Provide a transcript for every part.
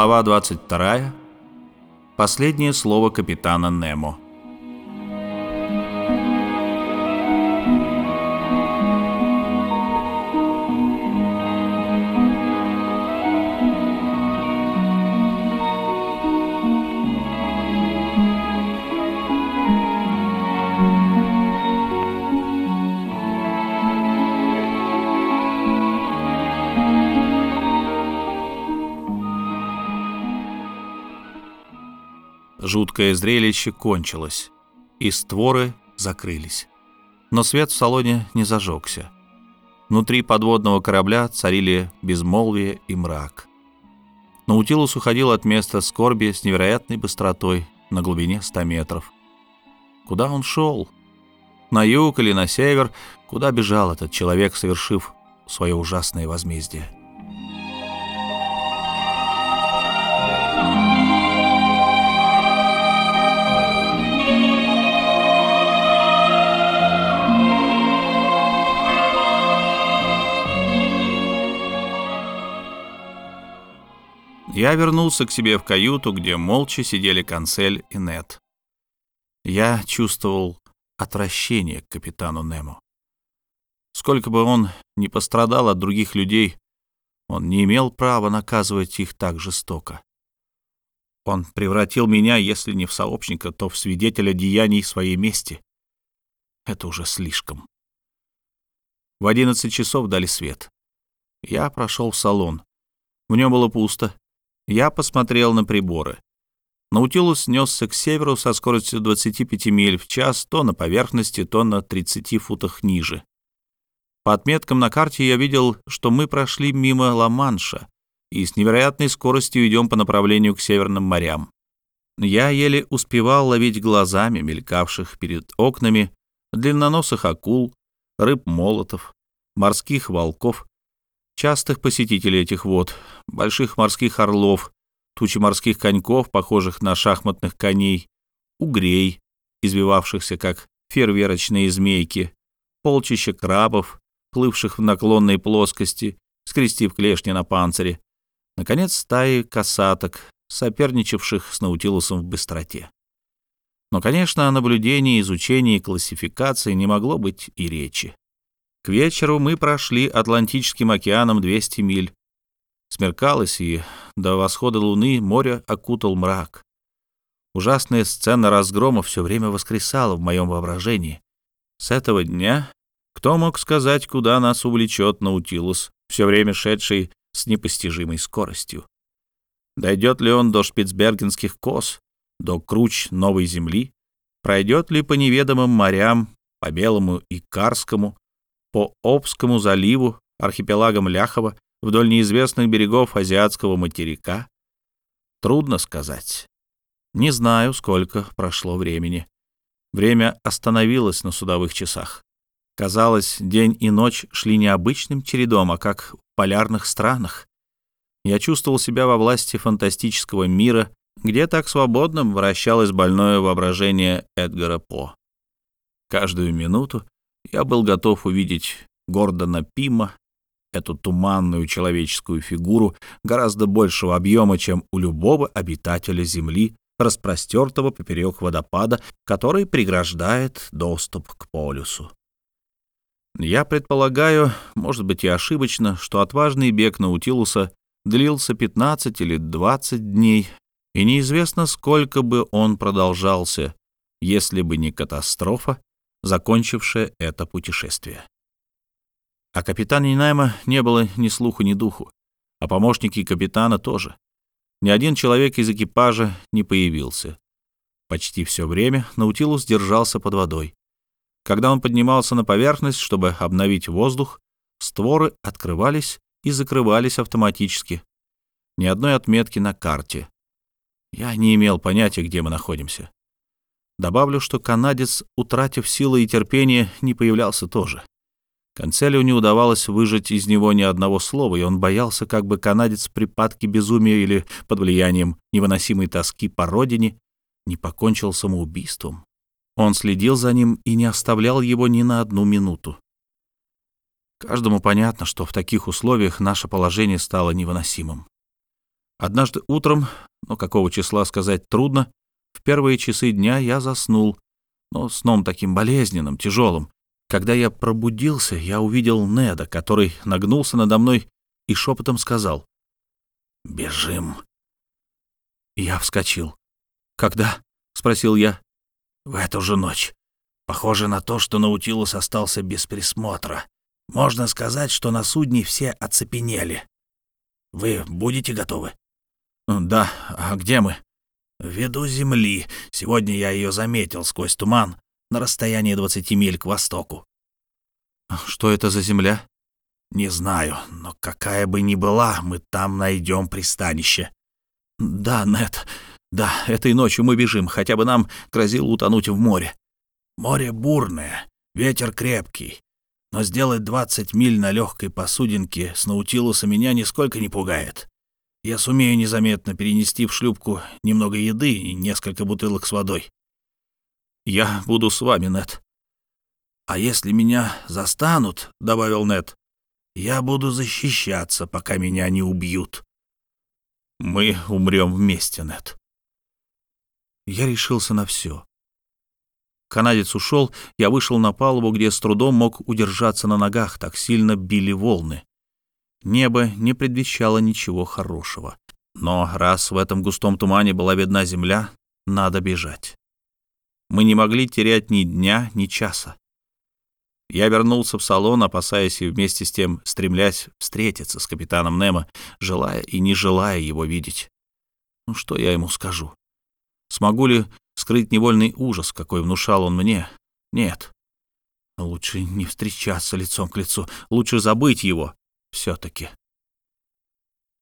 Глава 22. Последнее слово капитана Немо. Жуткое зрелище кончилось, и створы закрылись. Но свет в салоне не зажегся. Внутри подводного корабля царили безмолвие и мрак. Наутилус уходил от места скорби с невероятной быстротой на глубине 100 метров. Куда он шел? На юг или на север? Куда бежал этот человек, совершив свое ужасное возмездие? Я вернулся к себе в каюту, где молча сидели Канцель и Нет. Я чувствовал отвращение к капитану Немо. Сколько бы он ни пострадал от других людей, он не имел права наказывать их так жестоко. Он превратил меня, если не в сообщника, то в свидетеля деяний своей мести. Это уже слишком. В одиннадцать часов дали свет. Я прошел в салон. В нем было пусто. Я посмотрел на приборы. Наутилус снесся к северу со скоростью 25 миль в час, то на поверхности, то на 30 футах ниже. По отметкам на карте я видел, что мы прошли мимо Ла-Манша и с невероятной скоростью идем по направлению к северным морям. Я еле успевал ловить глазами мелькавших перед окнами длинноносых акул, рыб-молотов, морских волков частых посетителей этих вод, больших морских орлов, тучи морских коньков, похожих на шахматных коней, угрей, извивавшихся как фейерверочные змейки, полчища крабов, плывших в наклонной плоскости, скрестив клешни на панцире, наконец, стаи касаток, соперничавших с Наутилусом в быстроте. Но, конечно, о наблюдении, изучении и классификации не могло быть и речи. К вечеру мы прошли Атлантическим океаном 200 миль. Смеркалось, и до восхода луны море окутал мрак. Ужасная сцена разгрома все время воскресала в моем воображении. С этого дня кто мог сказать, куда нас увлечет Наутилус, все время шедший с непостижимой скоростью? Дойдет ли он до шпицбергенских кос, до круч новой земли? Пройдет ли по неведомым морям, по Белому и Карскому, по Обскому заливу, архипелагам Ляхова, вдоль неизвестных берегов азиатского материка? Трудно сказать. Не знаю, сколько прошло времени. Время остановилось на судовых часах. Казалось, день и ночь шли необычным чередом, а как в полярных странах. Я чувствовал себя во власти фантастического мира, где так свободным вращалось больное воображение Эдгара По. Каждую минуту я был готов увидеть Гордона Пима, эту туманную человеческую фигуру гораздо большего объема, чем у любого обитателя Земли, распростертого поперек водопада, который преграждает доступ к полюсу. Я предполагаю, может быть и ошибочно, что отважный бег Наутилуса длился 15 или 20 дней, и неизвестно, сколько бы он продолжался, если бы не катастрофа, закончившая это путешествие. О капитане Найма не было ни слуху, ни духу, а помощники капитана тоже. Ни один человек из экипажа не появился. Почти все время Наутилус держался под водой. Когда он поднимался на поверхность, чтобы обновить воздух, створы открывались и закрывались автоматически. Ни одной отметки на карте. Я не имел понятия, где мы находимся. Добавлю, что канадец, утратив силы и терпение, не появлялся тоже. Канцелю не удавалось выжать из него ни одного слова, и он боялся, как бы канадец в припадке безумия или под влиянием невыносимой тоски по родине не покончил самоубийством. Он следил за ним и не оставлял его ни на одну минуту. Каждому понятно, что в таких условиях наше положение стало невыносимым. Однажды утром, но какого числа сказать трудно, в первые часы дня я заснул, но сном таким болезненным, тяжелым. Когда я пробудился, я увидел Неда, который нагнулся надо мной и шепотом сказал «Бежим». Я вскочил. «Когда?» — спросил я. «В эту же ночь. Похоже на то, что Наутилус остался без присмотра. Можно сказать, что на судне все оцепенели. Вы будете готовы?» «Да. А где мы?» «В виду земли. Сегодня я ее заметил сквозь туман на расстоянии 20 миль к востоку». «Что это за земля?» «Не знаю, но какая бы ни была, мы там найдем пристанище». «Да, Нет, да, этой ночью мы бежим, хотя бы нам грозило утонуть в море». «Море бурное, ветер крепкий, но сделать 20 миль на легкой посудинке с Наутилуса меня нисколько не пугает. Я сумею незаметно перенести в шлюпку немного еды и несколько бутылок с водой. Я буду с вами, Нет. А если меня застанут, — добавил Нет, — я буду защищаться, пока меня не убьют. Мы умрем вместе, Нет. Я решился на все. Канадец ушел, я вышел на палубу, где с трудом мог удержаться на ногах, так сильно били волны. Небо не предвещало ничего хорошего. Но раз в этом густом тумане была видна земля, надо бежать. Мы не могли терять ни дня, ни часа. Я вернулся в салон, опасаясь и вместе с тем стремлясь встретиться с капитаном Немо, желая и не желая его видеть. Ну что я ему скажу? Смогу ли скрыть невольный ужас, какой внушал он мне? Нет. Лучше не встречаться лицом к лицу, лучше забыть его, все-таки.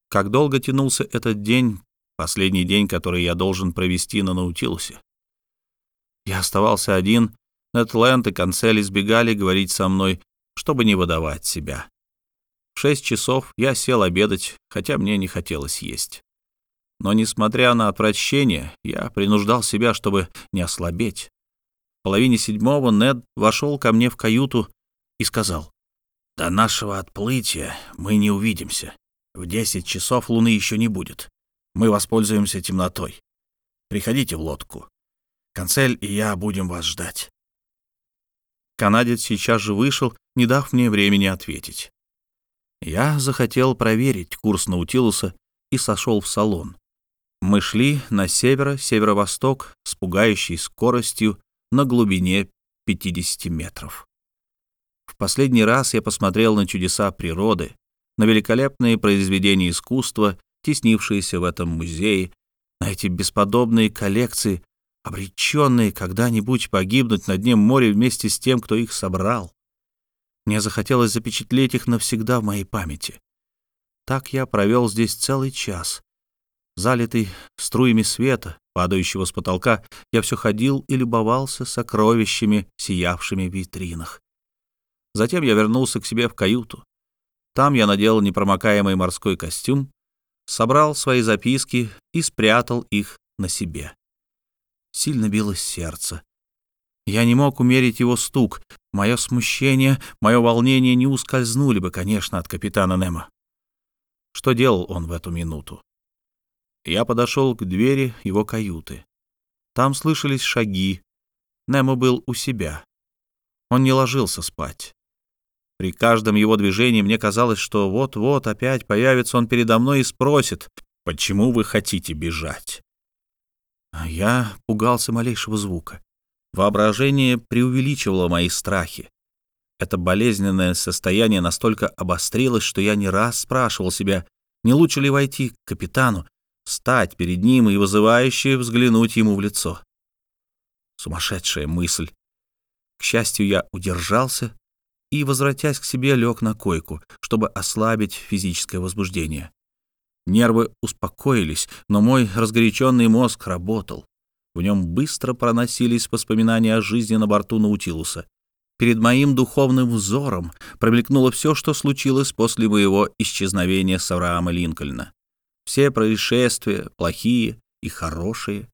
Как долго тянулся этот день, последний день, который я должен провести на Наутилусе? Я оставался один, Нетленд и Канцель избегали говорить со мной, чтобы не выдавать себя. В шесть часов я сел обедать, хотя мне не хотелось есть. Но, несмотря на отвращение, я принуждал себя, чтобы не ослабеть. В половине седьмого Нед вошел ко мне в каюту и сказал, до нашего отплытия мы не увидимся. В десять часов луны еще не будет. Мы воспользуемся темнотой. Приходите в лодку. Канцель и я будем вас ждать. Канадец сейчас же вышел, не дав мне времени ответить. Я захотел проверить курс Наутилуса и сошел в салон. Мы шли на северо-северо-восток с пугающей скоростью на глубине 50 метров. В последний раз я посмотрел на чудеса природы, на великолепные произведения искусства, теснившиеся в этом музее, на эти бесподобные коллекции, обреченные когда-нибудь погибнуть на дне моря вместе с тем, кто их собрал. Мне захотелось запечатлеть их навсегда в моей памяти. Так я провел здесь целый час. Залитый струями света, падающего с потолка, я все ходил и любовался сокровищами, сиявшими в витринах. Затем я вернулся к себе в каюту. Там я надел непромокаемый морской костюм, собрал свои записки и спрятал их на себе. Сильно билось сердце. Я не мог умерить его стук. Мое смущение, мое волнение не ускользнули бы, конечно, от капитана Немо. Что делал он в эту минуту? Я подошел к двери его каюты. Там слышались шаги. Немо был у себя. Он не ложился спать. При каждом его движении мне казалось, что вот-вот опять появится он передо мной и спросит, «Почему вы хотите бежать?» а Я пугался малейшего звука. Воображение преувеличивало мои страхи. Это болезненное состояние настолько обострилось, что я не раз спрашивал себя, не лучше ли войти к капитану, стать перед ним и вызывающе взглянуть ему в лицо. Сумасшедшая мысль. К счастью, я удержался и, возвратясь к себе, лег на койку, чтобы ослабить физическое возбуждение. Нервы успокоились, но мой разгоряченный мозг работал. В нем быстро проносились воспоминания о жизни на борту Наутилуса. Перед моим духовным взором промелькнуло все, что случилось после моего исчезновения с Авраама Линкольна. Все происшествия, плохие и хорошие.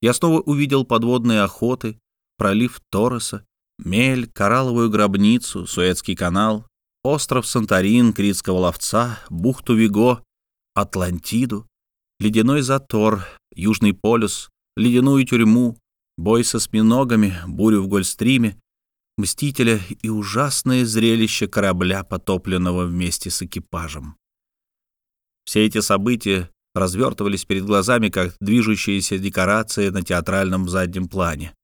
Я снова увидел подводные охоты, пролив Торреса, Мель, коралловую гробницу, Суэцкий канал, остров Санторин, Критского ловца, бухту Виго, Атлантиду. ледяной затор, Южный полюс, ледяную тюрьму, бой со осьминогами, бурю в Гольстриме, Мстителя и ужасное зрелище корабля, потопленного вместе с экипажем. Все эти события развертывались перед глазами, как движущиеся декорации на театральном заднем плане.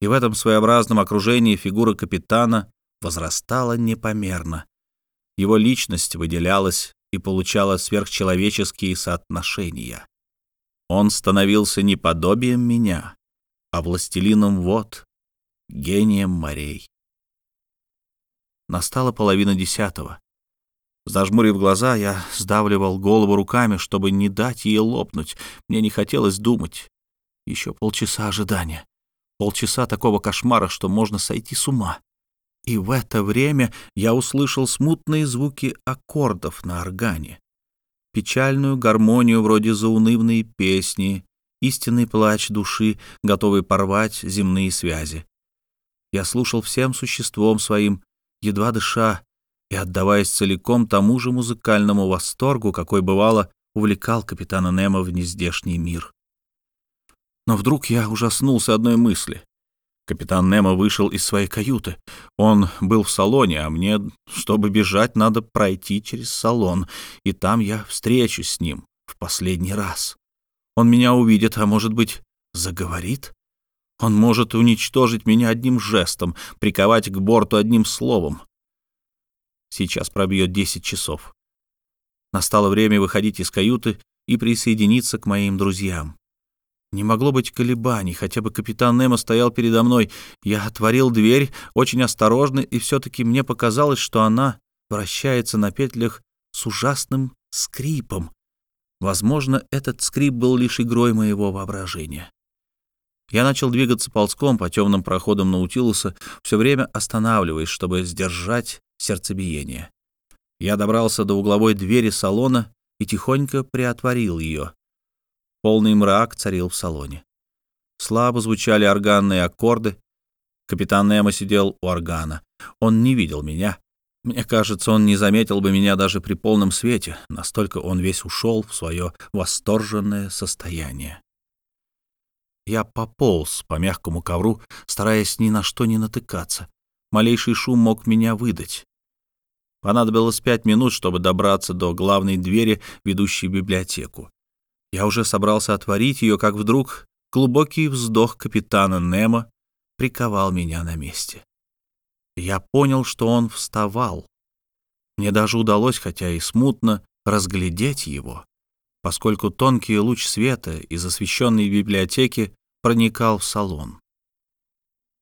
И в этом своеобразном окружении фигура капитана возрастала непомерно. Его личность выделялась и получала сверхчеловеческие соотношения. Он становился не подобием меня, а властелином вод, гением морей. Настала половина десятого. Зажмурив глаза, я сдавливал голову руками, чтобы не дать ей лопнуть. Мне не хотелось думать. Еще полчаса ожидания. Полчаса такого кошмара, что можно сойти с ума. И в это время я услышал смутные звуки аккордов на органе. Печальную гармонию вроде заунывной песни, истинный плач души, готовый порвать земные связи. Я слушал всем существом своим, едва дыша, и отдаваясь целиком тому же музыкальному восторгу, какой бывало увлекал капитана Немо в нездешний мир. Но вдруг я ужаснулся одной мысли. Капитан Немо вышел из своей каюты. Он был в салоне, а мне, чтобы бежать, надо пройти через салон, и там я встречусь с ним в последний раз. Он меня увидит, а может быть, заговорит? Он может уничтожить меня одним жестом, приковать к борту одним словом. Сейчас пробьет десять часов. Настало время выходить из каюты и присоединиться к моим друзьям. Не могло быть колебаний, хотя бы капитан Немо стоял передо мной. Я отворил дверь очень осторожно, и все-таки мне показалось, что она вращается на петлях с ужасным скрипом. Возможно, этот скрип был лишь игрой моего воображения. Я начал двигаться ползком по темным проходам Наутилуса, все время останавливаясь, чтобы сдержать сердцебиение. Я добрался до угловой двери салона и тихонько приотворил ее. Полный мрак царил в салоне. Слабо звучали органные аккорды. Капитан Немо сидел у органа. Он не видел меня. Мне кажется, он не заметил бы меня даже при полном свете, настолько он весь ушел в свое восторженное состояние. Я пополз по мягкому ковру, стараясь ни на что не натыкаться. Малейший шум мог меня выдать. Понадобилось пять минут, чтобы добраться до главной двери, ведущей библиотеку. Я уже собрался отворить ее, как вдруг глубокий вздох капитана Немо приковал меня на месте. Я понял, что он вставал. Мне даже удалось, хотя и смутно, разглядеть его, поскольку тонкий луч света из освещенной библиотеки проникал в салон.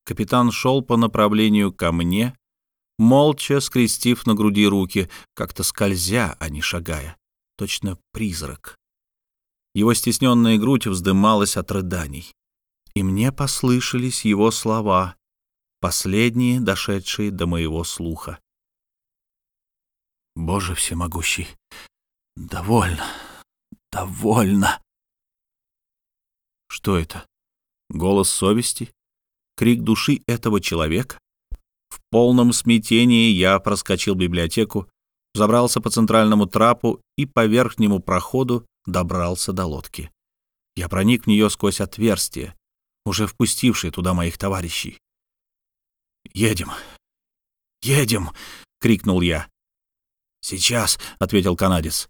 Капитан шел по направлению ко мне, молча скрестив на груди руки, как-то скользя, а не шагая, точно призрак. Его стесненная грудь вздымалась от рыданий. И мне послышались его слова, последние, дошедшие до моего слуха. «Боже всемогущий, довольно, довольно!» Что это? Голос совести? Крик души этого человека? В полном смятении я проскочил библиотеку, забрался по центральному трапу и по верхнему проходу добрался до лодки. Я проник в нее сквозь отверстие, уже впустившее туда моих товарищей. «Едем! Едем!» — крикнул я. «Сейчас!» — ответил канадец.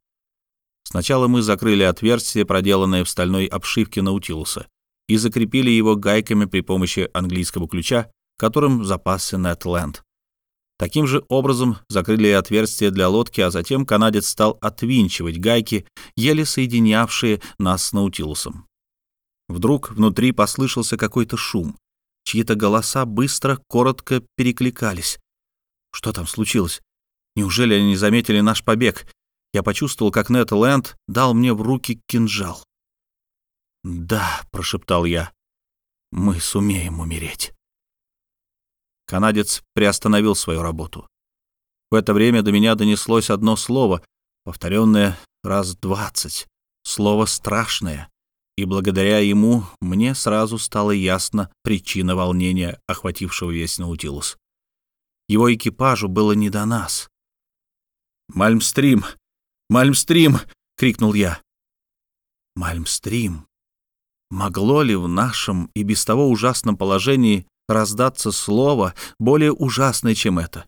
Сначала мы закрыли отверстие, проделанное в стальной обшивке Наутилуса, и закрепили его гайками при помощи английского ключа, которым запасся Нетленд. Таким же образом закрыли отверстие для лодки, а затем канадец стал отвинчивать гайки, еле соединявшие нас с Наутилусом. Вдруг внутри послышался какой-то шум. Чьи-то голоса быстро, коротко перекликались. Что там случилось? Неужели они заметили наш побег? Я почувствовал, как Нет Лэнд дал мне в руки кинжал. «Да», — прошептал я, — «мы сумеем умереть». Канадец приостановил свою работу. В это время до меня донеслось одно слово, повторенное раз двадцать. Слово страшное. И благодаря ему мне сразу стало ясно причина волнения, охватившего весь Наутилус. Его экипажу было не до нас. «Мальмстрим! Мальмстрим!» — крикнул я. Мальмстрим. Могло ли в нашем и без того ужасном положении раздаться слово более ужасное, чем это?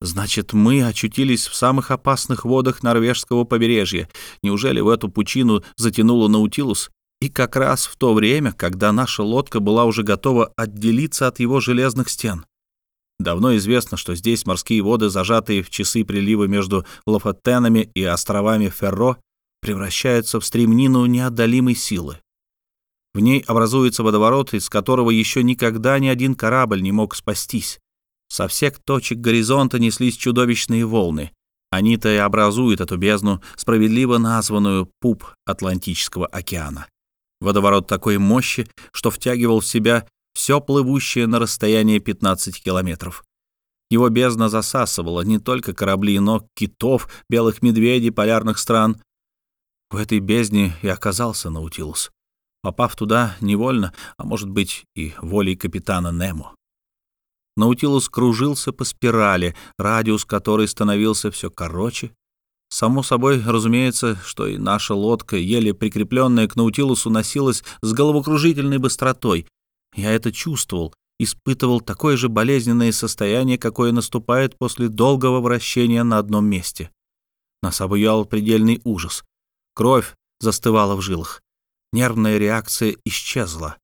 Значит, мы очутились в самых опасных водах норвежского побережья. Неужели в эту пучину затянуло Наутилус? И как раз в то время, когда наша лодка была уже готова отделиться от его железных стен. Давно известно, что здесь морские воды, зажатые в часы прилива между Лафаттенами и островами Ферро, превращаются в стремнину неотдалимой силы. В ней образуется водоворот, из которого еще никогда ни один корабль не мог спастись. Со всех точек горизонта неслись чудовищные волны. Они-то и образуют эту бездну, справедливо названную пуп Атлантического океана. Водоворот такой мощи, что втягивал в себя все плывущее на расстоянии 15 километров. Его бездна засасывала не только корабли, но китов, белых медведей полярных стран. В этой бездне и оказался Наутилус, попав туда невольно, а может быть и волей капитана Немо. Наутилус кружился по спирали, радиус которой становился все короче. Само собой, разумеется, что и наша лодка, еле прикрепленная к Наутилусу, носилась с головокружительной быстротой, я это чувствовал, испытывал такое же болезненное состояние, какое наступает после долгого вращения на одном месте. Нас обуял предельный ужас. Кровь застывала в жилах. Нервная реакция исчезла.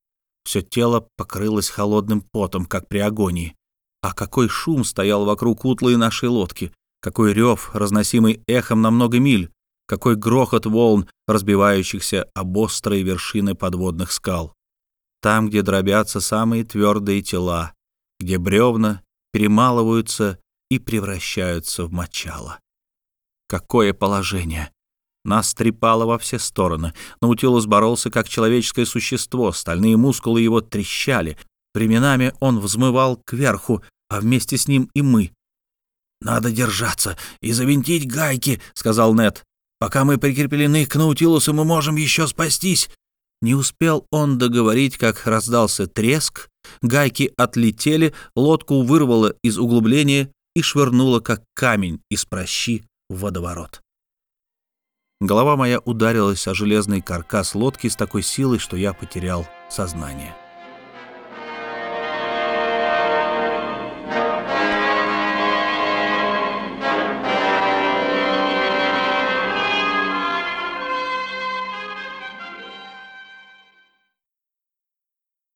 Все тело покрылось холодным потом, как при агонии. А какой шум стоял вокруг утлой нашей лодки, какой рев, разносимый эхом на много миль, какой грохот волн, разбивающихся об острые вершины подводных скал там, где дробятся самые твердые тела, где бревна перемалываются и превращаются в мочало. Какое положение! Нас трепало во все стороны. Наутилус боролся как человеческое существо, стальные мускулы его трещали. Временами он взмывал кверху, а вместе с ним и мы. «Надо держаться и завинтить гайки», — сказал Нед. «Пока мы прикреплены к Наутилусу, мы можем еще спастись». Не успел он договорить, как раздался треск, гайки отлетели, лодку вырвало из углубления и швырнуло, как камень из прощи, в водоворот. Голова моя ударилась о железный каркас лодки с такой силой, что я потерял сознание.